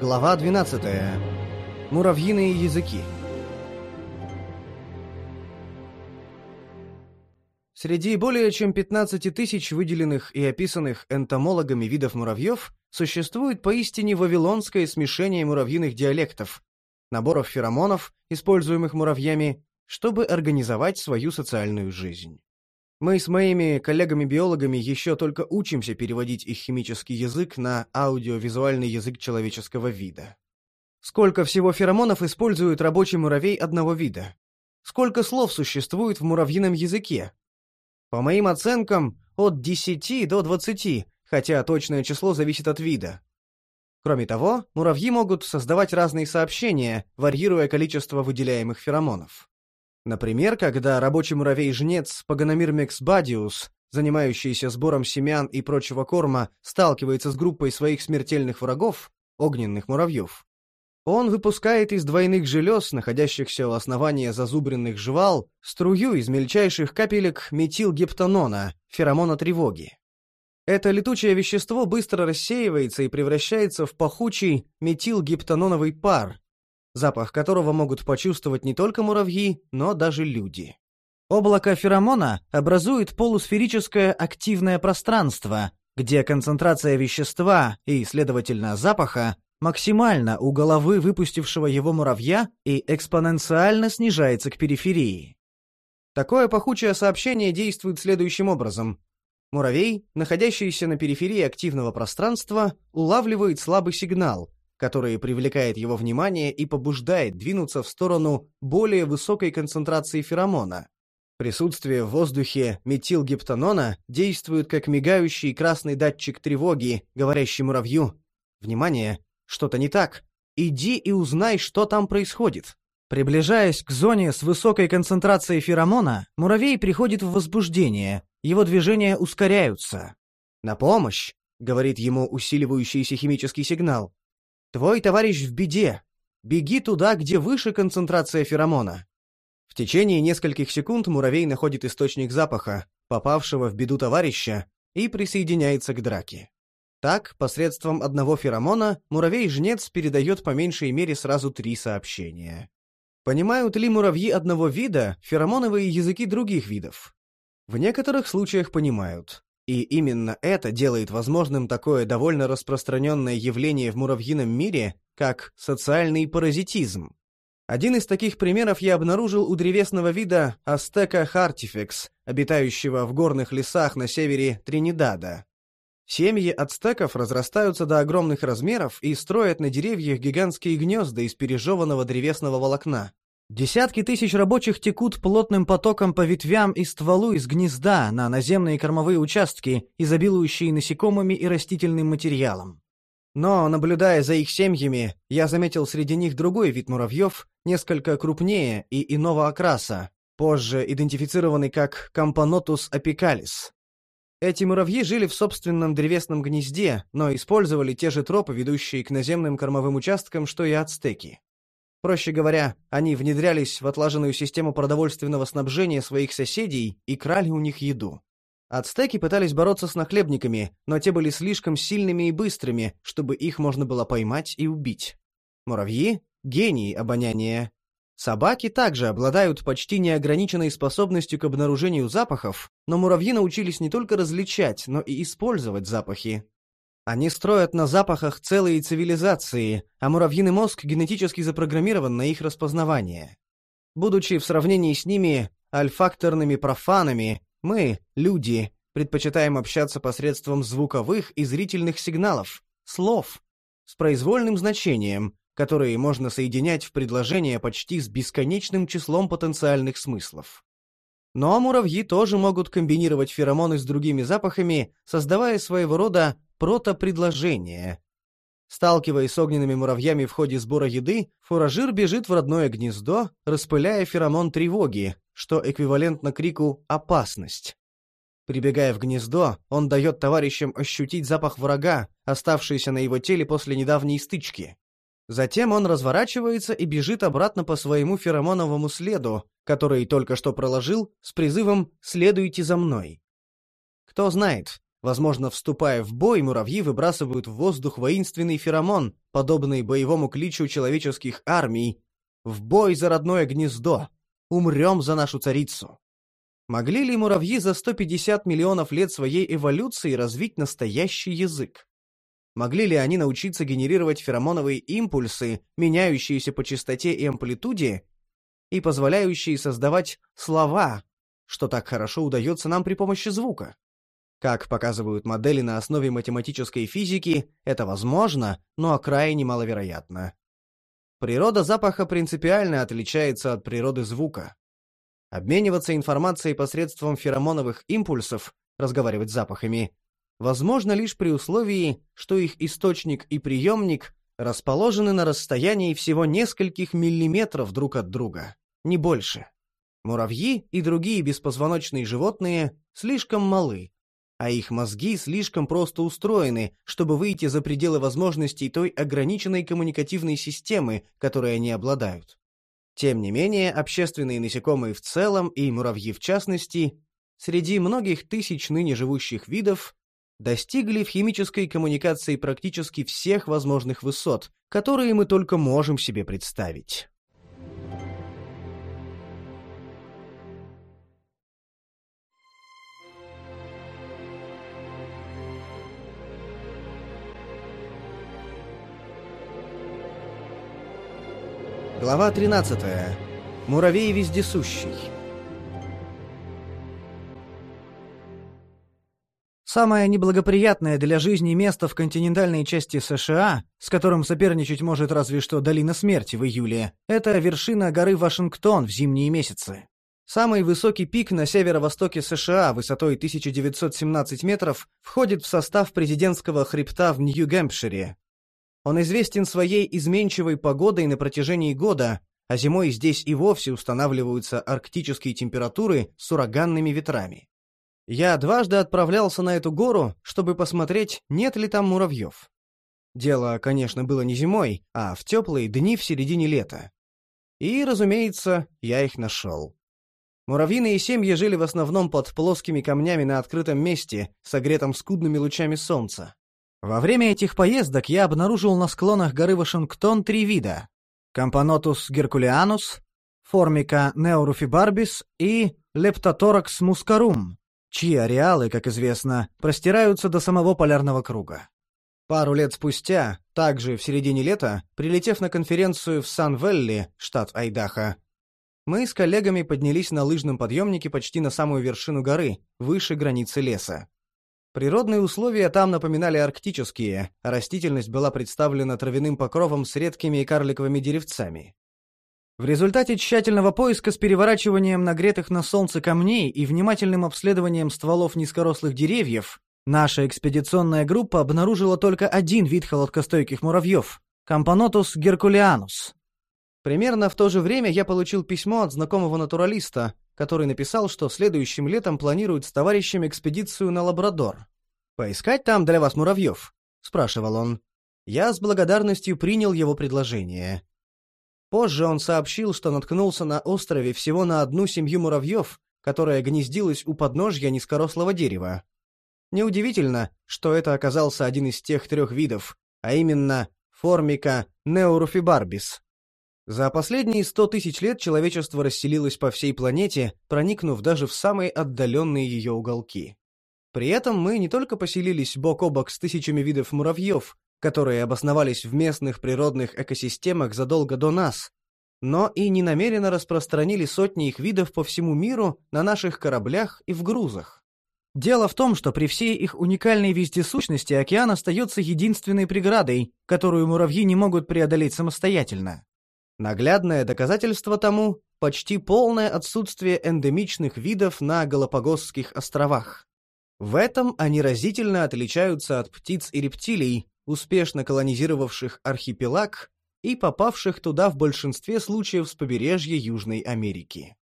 Глава 12. Муравьиные языки. Среди более чем 15 тысяч выделенных и описанных энтомологами видов муравьев существует поистине вавилонское смешение муравьиных диалектов, наборов феромонов, используемых муравьями, чтобы организовать свою социальную жизнь. Мы с моими коллегами-биологами еще только учимся переводить их химический язык на аудиовизуальный язык человеческого вида. Сколько всего феромонов использует рабочий муравей одного вида? Сколько слов существует в муравьином языке? По моим оценкам, от 10 до 20, хотя точное число зависит от вида. Кроме того, муравьи могут создавать разные сообщения, варьируя количество выделяемых феромонов. Например, когда рабочий муравей-жнец Пагономирмекс бадиус, занимающийся сбором семян и прочего корма, сталкивается с группой своих смертельных врагов, огненных муравьев, он выпускает из двойных желез, находящихся у основания зазубренных жвал, струю из мельчайших капелек метилгептанона, феромона тревоги. Это летучее вещество быстро рассеивается и превращается в пахучий метилгептаноновый пар, запах которого могут почувствовать не только муравьи, но даже люди. Облако феромона образует полусферическое активное пространство, где концентрация вещества и, следовательно, запаха максимально у головы выпустившего его муравья и экспоненциально снижается к периферии. Такое пахучее сообщение действует следующим образом. Муравей, находящийся на периферии активного пространства, улавливает слабый сигнал, который привлекает его внимание и побуждает двинуться в сторону более высокой концентрации феромона. Присутствие в воздухе метилгептанона действует как мигающий красный датчик тревоги, говорящий муравью «Внимание! Что-то не так. Иди и узнай, что там происходит». Приближаясь к зоне с высокой концентрацией феромона, муравей приходит в возбуждение, его движения ускоряются. «На помощь!» — говорит ему усиливающийся химический сигнал. Твой товарищ в беде. Беги туда, где выше концентрация феромона. В течение нескольких секунд муравей находит источник запаха, попавшего в беду товарища, и присоединяется к драке. Так, посредством одного феромона, муравей-жнец передает по меньшей мере сразу три сообщения. Понимают ли муравьи одного вида феромоновые языки других видов? В некоторых случаях понимают. И именно это делает возможным такое довольно распространенное явление в муравьином мире, как социальный паразитизм. Один из таких примеров я обнаружил у древесного вида Azteca hartifex, обитающего в горных лесах на севере Тринидада. Семьи ацтеков разрастаются до огромных размеров и строят на деревьях гигантские гнезда из пережеванного древесного волокна. Десятки тысяч рабочих текут плотным потоком по ветвям и стволу из гнезда на наземные кормовые участки, изобилующие насекомыми и растительным материалом. Но, наблюдая за их семьями, я заметил среди них другой вид муравьев, несколько крупнее и иного окраса, позже идентифицированный как Camponotus apicalis. Эти муравьи жили в собственном древесном гнезде, но использовали те же тропы, ведущие к наземным кормовым участкам, что и ацтеки. Проще говоря, они внедрялись в отлаженную систему продовольственного снабжения своих соседей и крали у них еду. Ацтеки пытались бороться с нахлебниками, но те были слишком сильными и быстрыми, чтобы их можно было поймать и убить. Муравьи — гении обоняния. Собаки также обладают почти неограниченной способностью к обнаружению запахов, но муравьи научились не только различать, но и использовать запахи. Они строят на запахах целые цивилизации, а муравьиный мозг генетически запрограммирован на их распознавание. Будучи в сравнении с ними альфакторными профанами, мы, люди, предпочитаем общаться посредством звуковых и зрительных сигналов, слов, с произвольным значением, которые можно соединять в предложения почти с бесконечным числом потенциальных смыслов. Но муравьи тоже могут комбинировать феромоны с другими запахами, создавая своего рода протопредложение. Сталкиваясь с огненными муравьями в ходе сбора еды, фуражир бежит в родное гнездо, распыляя феромон тревоги, что эквивалентно крику «опасность». Прибегая в гнездо, он дает товарищам ощутить запах врага, оставшийся на его теле после недавней стычки. Затем он разворачивается и бежит обратно по своему феромоновому следу, который только что проложил, с призывом «следуйте за мной». Кто знает, Возможно, вступая в бой, муравьи выбрасывают в воздух воинственный феромон, подобный боевому кличу человеческих армий. «В бой за родное гнездо! Умрем за нашу царицу!» Могли ли муравьи за 150 миллионов лет своей эволюции развить настоящий язык? Могли ли они научиться генерировать феромоновые импульсы, меняющиеся по частоте и амплитуде, и позволяющие создавать слова, что так хорошо удается нам при помощи звука? Как показывают модели на основе математической физики, это возможно, но крайне маловероятно. Природа запаха принципиально отличается от природы звука. Обмениваться информацией посредством феромоновых импульсов, разговаривать с запахами, возможно лишь при условии, что их источник и приемник расположены на расстоянии всего нескольких миллиметров друг от друга, не больше. Муравьи и другие беспозвоночные животные слишком малы, а их мозги слишком просто устроены, чтобы выйти за пределы возможностей той ограниченной коммуникативной системы, которой они обладают. Тем не менее, общественные насекомые в целом и муравьи в частности, среди многих тысяч ныне живущих видов, достигли в химической коммуникации практически всех возможных высот, которые мы только можем себе представить. Глава 13. Муравей вездесущий. Самое неблагоприятное для жизни место в континентальной части США, с которым соперничать может разве что долина смерти в июле, это вершина горы Вашингтон в зимние месяцы. Самый высокий пик на северо-востоке США высотой 1917 метров входит в состав президентского хребта в Нью-Гэмпшире, он известен своей изменчивой погодой на протяжении года, а зимой здесь и вовсе устанавливаются арктические температуры с ураганными ветрами. Я дважды отправлялся на эту гору, чтобы посмотреть, нет ли там муравьев. Дело, конечно, было не зимой, а в теплые дни в середине лета. И, разумеется, я их нашел. Муравьиные семьи жили в основном под плоскими камнями на открытом месте, согретом скудными лучами солнца. Во время этих поездок я обнаружил на склонах горы Вашингтон три вида – Camponotus геркулианус, Формика неуруфибарбис и Лептоторакс мускарум, чьи ареалы, как известно, простираются до самого полярного круга. Пару лет спустя, также в середине лета, прилетев на конференцию в Сан-Велли, штат Айдахо, мы с коллегами поднялись на лыжном подъемнике почти на самую вершину горы, выше границы леса. Природные условия там напоминали арктические, а растительность была представлена травяным покровом с редкими и карликовыми деревцами. В результате тщательного поиска с переворачиванием нагретых на солнце камней и внимательным обследованием стволов низкорослых деревьев, наша экспедиционная группа обнаружила только один вид холодкостойких муравьев – Camponotus геркулианус. Примерно в то же время я получил письмо от знакомого натуралиста, который написал, что следующим летом планирует с товарищами экспедицию на Лабрадор. «Поискать там для вас муравьев?» — спрашивал он. Я с благодарностью принял его предложение. Позже он сообщил, что наткнулся на острове всего на одну семью муравьев, которая гнездилась у подножья низкорослого дерева. Неудивительно, что это оказался один из тех трех видов, а именно формика неуруфибарбис, за последние сто тысяч лет человечество расселилось по всей планете, проникнув даже в самые отдаленные ее уголки. При этом мы не только поселились бок о бок с тысячами видов муравьев, которые обосновались в местных природных экосистемах задолго до нас, но и ненамеренно распространили сотни их видов по всему миру на наших кораблях и в грузах. Дело в том, что при всей их уникальной вездесущности океан остается единственной преградой, которую муравьи не могут преодолеть самостоятельно. Наглядное доказательство тому – почти полное отсутствие эндемичных видов на Галапагосских островах. В этом они разительно отличаются от птиц и рептилий, успешно колонизировавших архипелаг и попавших туда в большинстве случаев с побережья Южной Америки.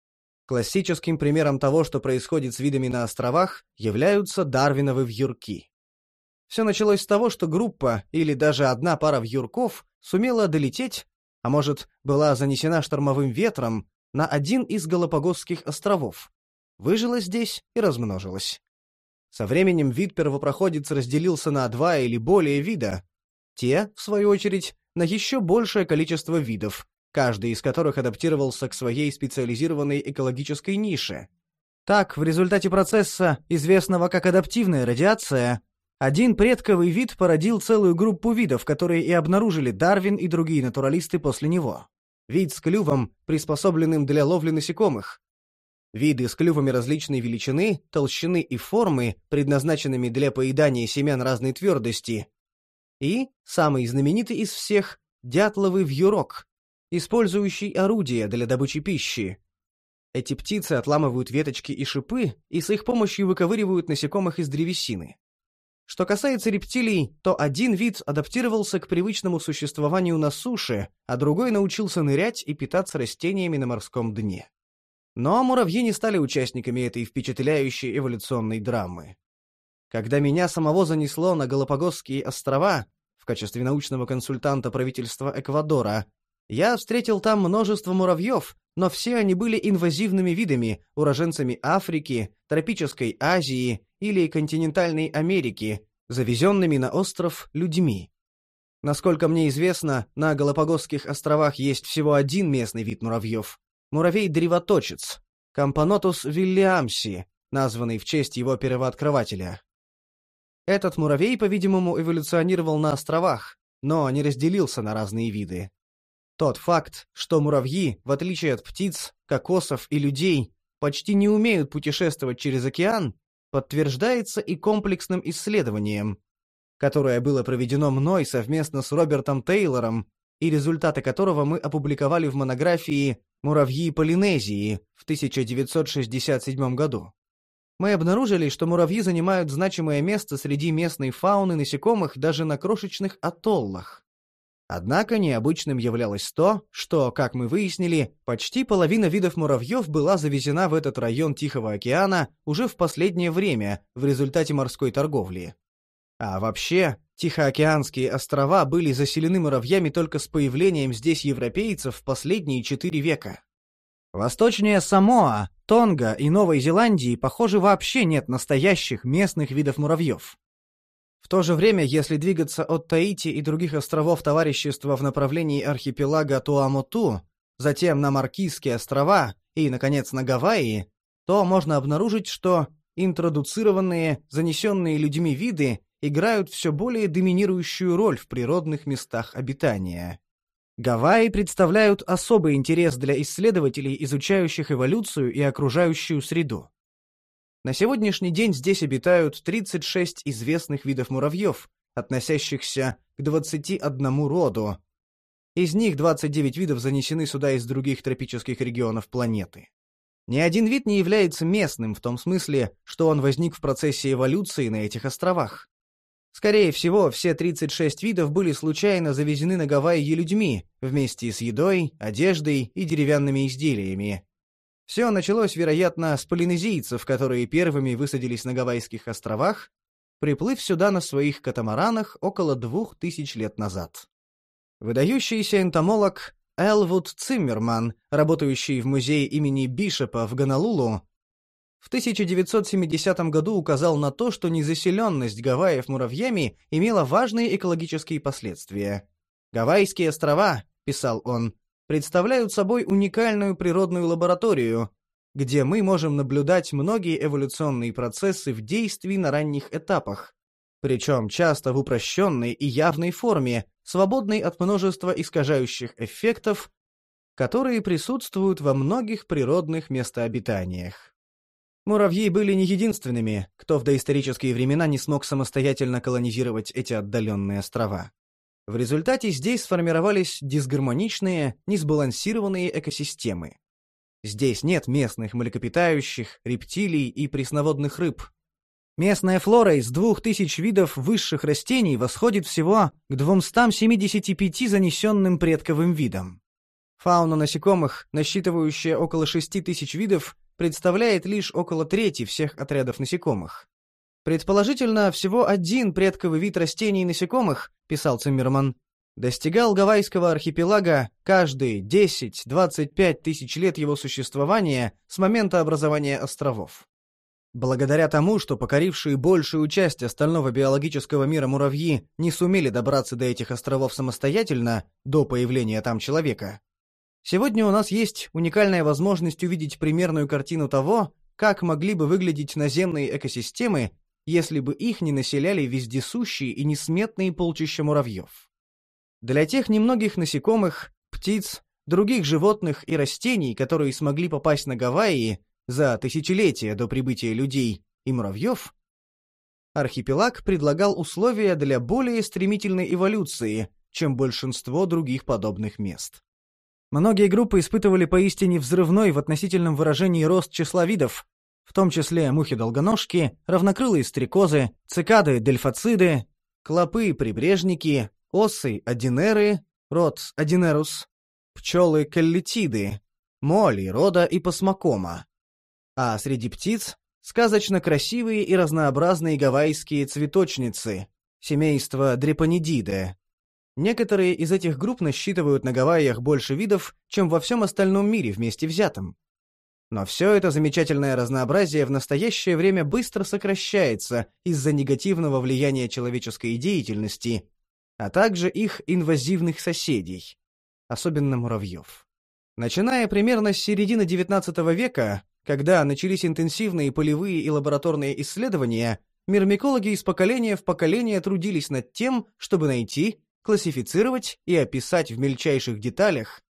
Классическим примером того, что происходит с видами на островах, являются дарвиновы вьюрки. Все началось с того, что группа или даже одна пара вьюрков сумела долететь а может, была занесена штормовым ветром на один из Галапагосских островов. Выжила здесь и размножилась. Со временем вид первопроходец разделился на два или более вида. Те, в свою очередь, на еще большее количество видов, каждый из которых адаптировался к своей специализированной экологической нише. Так, в результате процесса, известного как адаптивная радиация, один предковый вид породил целую группу видов, которые и обнаружили Дарвин и другие натуралисты после него. Вид с клювом, приспособленным для ловли насекомых. Виды с клювами различной величины, толщины и формы, предназначенными для поедания семян разной твердости. И, самый знаменитый из всех, дятловый вьюрок, использующий орудия для добычи пищи. Эти птицы отламывают веточки и шипы и с их помощью выковыривают насекомых из древесины. Что касается рептилий, то один вид адаптировался к привычному существованию на суше, а другой научился нырять и питаться растениями на морском дне. Но муравьи не стали участниками этой впечатляющей эволюционной драмы. Когда меня самого занесло на Галапагосские острова в качестве научного консультанта правительства Эквадора, я встретил там множество муравьев, но все они были инвазивными видами, уроженцами Африки, тропической Азии или континентальной Америки, завезенными на остров людьми. Насколько мне известно, на Галапагосских островах есть всего один местный вид муравьев – муравей-древоточец, Кампанотус вильямси, названный в честь его первооткрывателя. Этот муравей, по-видимому, эволюционировал на островах, но не разделился на разные виды. Тот факт, что муравьи, в отличие от птиц, кокосов и людей, почти не умеют путешествовать через океан, подтверждается и комплексным исследованием, которое было проведено мной совместно с Робертом Тейлором, и результаты которого мы опубликовали в монографии «Муравьи Полинезии» в 1967 году. Мы обнаружили, что муравьи занимают значимое место среди местной фауны насекомых даже на крошечных атоллах. Однако необычным являлось то, что, как мы выяснили, почти половина видов муравьев была завезена в этот район Тихого океана уже в последнее время в результате морской торговли. А вообще, Тихоокеанские острова были заселены муравьями только с появлением здесь европейцев в последние четыре века. Восточнее Самоа, Тонга и Новой Зеландии, похоже, вообще нет настоящих местных видов муравьев. В то же время, если двигаться от Таити и других островов товарищества в направлении архипелага Туамоту, затем на Маркизские острова и, наконец, на Гавайи, то можно обнаружить, что интродуцированные, занесенные людьми виды играют все более доминирующую роль в природных местах обитания. Гавайи представляют особый интерес для исследователей, изучающих эволюцию и окружающую среду. На сегодняшний день здесь обитают 36 известных видов муравьев, относящихся к 21 роду. Из них 29 видов занесены сюда из других тропических регионов планеты. Ни один вид не является местным в том смысле, что он возник в процессе эволюции на этих островах. Скорее всего, все 36 видов были случайно завезены на Гавайи людьми, вместе с едой, одеждой и деревянными изделиями, все началось, вероятно, с полинезийцев, которые первыми высадились на Гавайских островах, приплыв сюда на своих катамаранах около двух тысяч лет назад. Выдающийся энтомолог Элвуд Циммерман, работающий в музее имени Бишопа в Гонолулу, в 1970 году указал на то, что незаселенность Гавайев муравьями имела важные экологические последствия. «Гавайские острова», — писал он, представляют собой уникальную природную лабораторию, где мы можем наблюдать многие эволюционные процессы в действии на ранних этапах, причем часто в упрощенной и явной форме, свободной от множества искажающих эффектов, которые присутствуют во многих природных местообитаниях. Муравьи были не единственными, кто в доисторические времена не смог самостоятельно колонизировать эти отдаленные острова. В результате здесь сформировались дисгармоничные, несбалансированные экосистемы. Здесь нет местных млекопитающих, рептилий и пресноводных рыб. Местная флора из двух тысяч видов высших растений восходит всего к 275 занесенным предковым видам. Фауна насекомых, насчитывающая около 6 тысяч видов, представляет лишь около трети всех отрядов насекомых. Предположительно, всего один предковый вид растений и насекомых, писал Циммерман, достигал Гавайского архипелага каждые 10-25 тысяч лет его существования с момента образования островов. Благодаря тому, что покорившие большую часть остального биологического мира муравьи не сумели добраться до этих островов самостоятельно до появления там человека, сегодня у нас есть уникальная возможность увидеть примерную картину того, как могли бы выглядеть наземные экосистемы, если бы их не населяли вездесущие и несметные полчища муравьев. Для тех немногих насекомых, птиц, других животных и растений, которые смогли попасть на Гавайи за тысячелетия до прибытия людей и муравьев, архипелаг предлагал условия для более стремительной эволюции, чем большинство других подобных мест. Многие группы испытывали поистине взрывной в относительном выражении рост числа видов, в том числе мухи-долгоножки, равнокрылые стрекозы, цикады-дельфоциды, клопы-прибрежники, осы-одинеры, род одинерус, пчелы-коллетиды, моли рода и посмакома. А среди птиц — сказочно красивые и разнообразные гавайские цветочницы, семейство дрепанидиде. Некоторые из этих групп насчитывают на Гавайях больше видов, чем во всем остальном мире вместе взятом. Но все это замечательное разнообразие в настоящее время быстро сокращается из-за негативного влияния человеческой деятельности, а также их инвазивных соседей, особенно муравьев. Начиная примерно с середины XIX века, когда начались интенсивные полевые и лабораторные исследования, мирмикологи из поколения в поколение трудились над тем, чтобы найти, классифицировать и описать в мельчайших деталях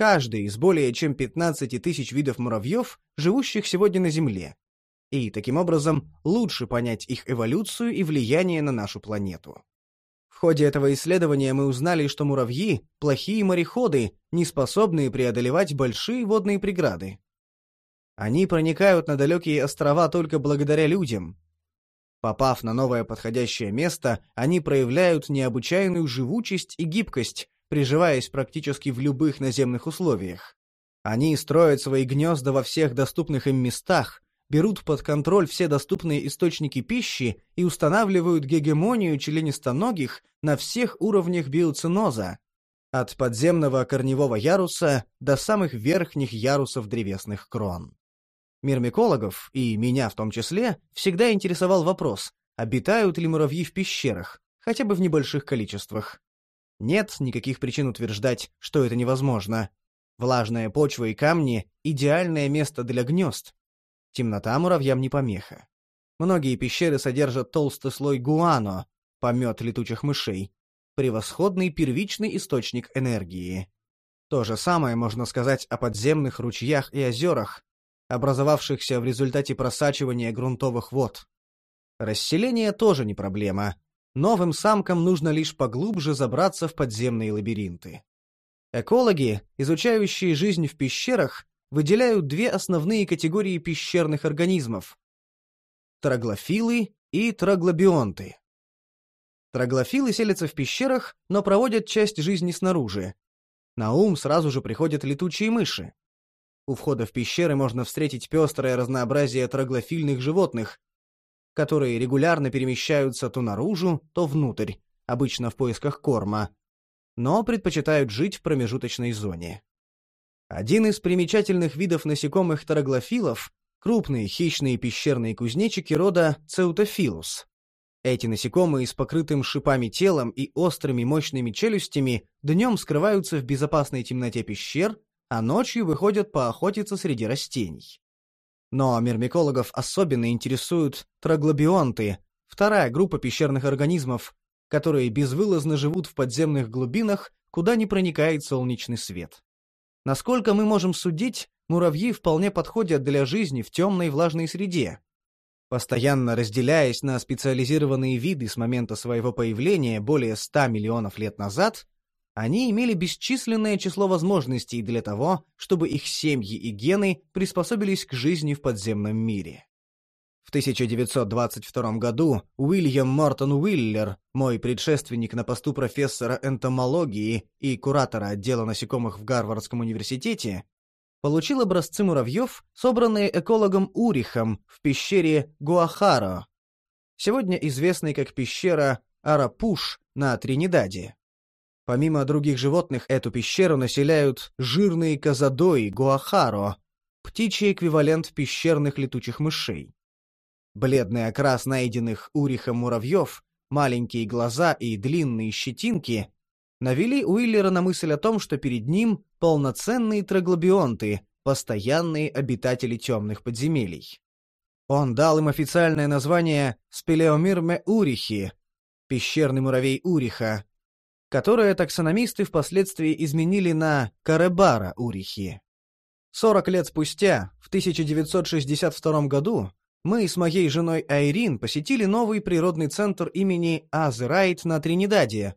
каждый из более чем 15 тысяч видов муравьев, живущих сегодня на Земле, и таким образом лучше понять их эволюцию и влияние на нашу планету. В ходе этого исследования мы узнали, что муравьи – плохие мореходы, не способные преодолевать большие водные преграды. Они проникают на далекие острова только благодаря людям. Попав на новое подходящее место, они проявляют необычайную живучесть и гибкость, приживаясь практически в любых наземных условиях. Они строят свои гнезда во всех доступных им местах, берут под контроль все доступные источники пищи и устанавливают гегемонию членистоногих на всех уровнях биоциноза, от подземного корневого яруса до самых верхних ярусов древесных крон. Мир микологов, и меня в том числе, всегда интересовал вопрос, обитают ли муравьи в пещерах, хотя бы в небольших количествах. Нет никаких причин утверждать, что это невозможно. Влажная почва и камни — идеальное место для гнезд. Темнота муравьям не помеха. Многие пещеры содержат толстый слой гуано, помет летучих мышей, превосходный первичный источник энергии. То же самое можно сказать о подземных ручьях и озерах, образовавшихся в результате просачивания грунтовых вод. Расселение тоже не проблема, Новым самкам нужно лишь поглубже забраться в подземные лабиринты. Экологи, изучающие жизнь в пещерах, выделяют две основные категории пещерных организмов – троглофилы и троглобионты. Троглофилы селятся в пещерах, но проводят часть жизни снаружи. На ум сразу же приходят летучие мыши. У входа в пещеры можно встретить пестрое разнообразие троглофильных животных, которые регулярно перемещаются то наружу, то внутрь, обычно в поисках корма, но предпочитают жить в промежуточной зоне. Один из примечательных видов насекомых тороглофилов – крупные хищные пещерные кузнечики рода Цеутофилус. Эти насекомые с покрытым шипами телом и острыми мощными челюстями днем скрываются в безопасной темноте пещер, а ночью выходят поохотиться среди растений. Но мирмикологов особенно интересуют троглобионты, вторая группа пещерных организмов, которые безвылазно живут в подземных глубинах, куда не проникает солнечный свет. Насколько мы можем судить, муравьи вполне подходят для жизни в темной влажной среде. Постоянно разделяясь на специализированные виды с момента своего появления более 100 миллионов лет назад, они имели бесчисленное число возможностей для того, чтобы их семьи и гены приспособились к жизни в подземном мире. В 1922 году Уильям Мортон Уиллер, мой предшественник на посту профессора энтомологии и куратора отдела насекомых в Гарвардском университете, получил образцы муравьев, собранные экологом Урихом в пещере Гуахаро, сегодня известной как пещера Арапуш на Тринидаде. Помимо других животных, эту пещеру населяют жирные казадои гуахаро, птичий эквивалент пещерных летучих мышей. Бледный окрас найденных урихом муравьев, маленькие глаза и длинные щетинки навели Уиллера на мысль о том, что перед ним полноценные троглобионты, постоянные обитатели темных подземелий. Он дал им официальное название Спелеомирме урихи, пещерный муравей Уриха, которое таксономисты впоследствии изменили на Каребара Урихи. 40 лет спустя, в 1962 году, мы с моей женой Айрин посетили новый природный центр имени Азрайт на Тринидаде.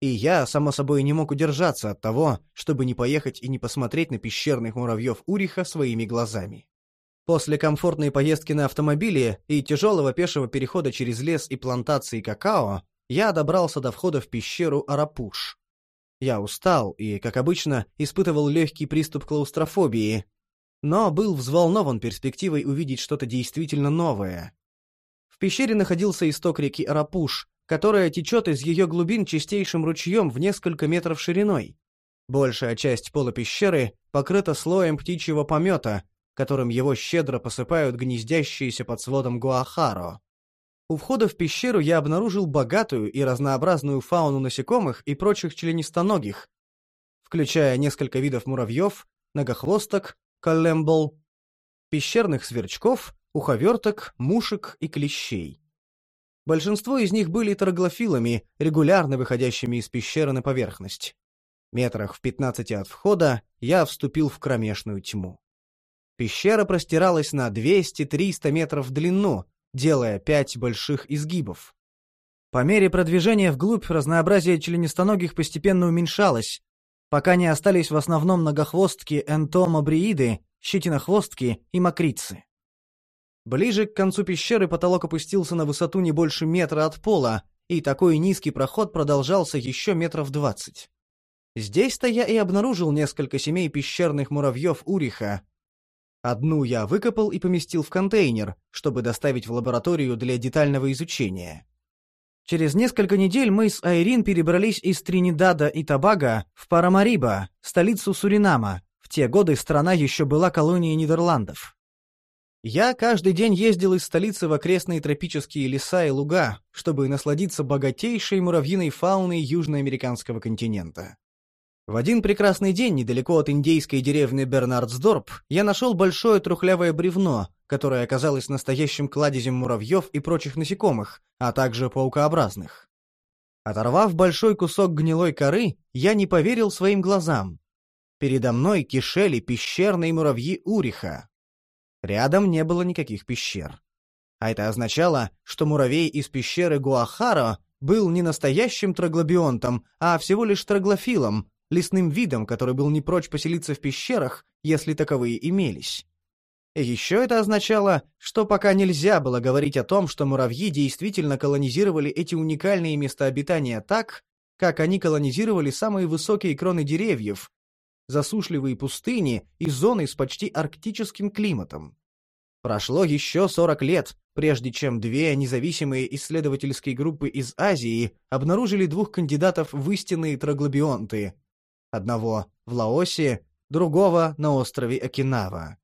И я, само собой, не мог удержаться от того, чтобы не поехать и не посмотреть на пещерных муравьев Уриха своими глазами. После комфортной поездки на автомобиле и тяжелого пешего перехода через лес и плантации какао, я добрался до входа в пещеру Арапуш. Я устал и, как обычно, испытывал легкий приступ клаустрофобии, но был взволнован перспективой увидеть что-то действительно новое. В пещере находился исток реки Арапуш, которая течет из ее глубин чистейшим ручьем в несколько метров шириной. Большая часть пола пещеры покрыта слоем птичьего помета, которым его щедро посыпают гнездящиеся под сводом гуахаро. У входа в пещеру я обнаружил богатую и разнообразную фауну насекомых и прочих членистоногих, включая несколько видов муравьев, многохвосток, коллембол, пещерных сверчков, уховерток, мушек и клещей. Большинство из них были троглофилами, регулярно выходящими из пещеры на поверхность. Метрах в пятнадцати от входа я вступил в кромешную тьму. Пещера простиралась на 200-300 метров в длину, делая пять больших изгибов. По мере продвижения вглубь разнообразие членистоногих постепенно уменьшалось, пока не остались в основном многохвостки энтомобрииды, щетинохвостки и мокрицы. Ближе к концу пещеры потолок опустился на высоту не больше метра от пола, и такой низкий проход продолжался еще метров двадцать. Здесь-то я и обнаружил несколько семей пещерных муравьев Уриха, Одну я выкопал и поместил в контейнер, чтобы доставить в лабораторию для детального изучения. Через несколько недель мы с Айрин перебрались из Тринидада и Тобаго в Парамариба, столицу Суринама. В те годы страна еще была колонией Нидерландов. Я каждый день ездил из столицы в окрестные тропические леса и луга, чтобы насладиться богатейшей муравьиной фауной южноамериканского континента. В один прекрасный день недалеко от индейской деревни Бернардсдорп я нашел большое трухлявое бревно, которое оказалось настоящим кладезем муравьев и прочих насекомых, а также паукообразных. Оторвав большой кусок гнилой коры, я не поверил своим глазам. Передо мной кишели пещерные муравьи Уриха. Рядом не было никаких пещер. А это означало, что муравей из пещеры Гуахаро был не настоящим троглобионтом, а всего лишь троглофилом, лесным видом, который был не прочь поселиться в пещерах, если таковые имелись. Еще это означало, что пока нельзя было говорить о том, что муравьи действительно колонизировали эти уникальные места обитания так, как они колонизировали самые высокие кроны деревьев, засушливые пустыни и зоны с почти арктическим климатом. Прошло еще 40 лет, прежде чем две независимые исследовательские группы из Азии обнаружили двух кандидатов в истинные троглобионты Одного в Лаосе, другого на острове Окинава.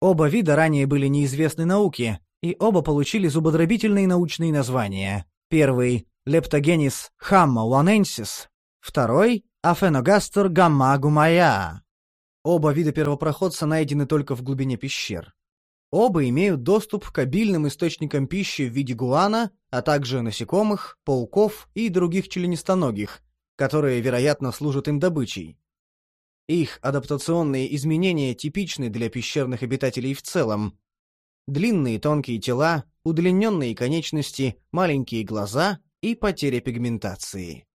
Оба вида ранее были неизвестны науке, и оба получили зубодробительные научные названия. Первый — Leptogenis хамма уаненсис, второй — Афеногастер гамма гумая. Оба вида первопроходца найдены только в глубине пещер. Оба имеют доступ к обильным источникам пищи в виде гуана, а также насекомых, пауков и других членистоногих, которые, вероятно, служат им добычей. Их адаптационные изменения типичны для пещерных обитателей в целом. Длинные тонкие тела, удлиненные конечности, маленькие глаза и потеря пигментации.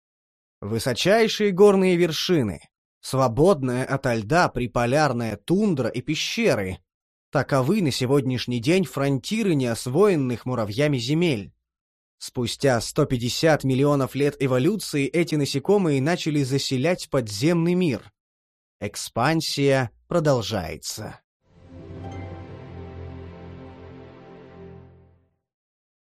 Высочайшие горные вершины, свободная ото льда приполярная тундра и пещеры — таковы на сегодняшний день фронтиры неосвоенных муравьями земель. Спустя 150 миллионов лет эволюции эти насекомые начали заселять подземный мир. Экспансия продолжается.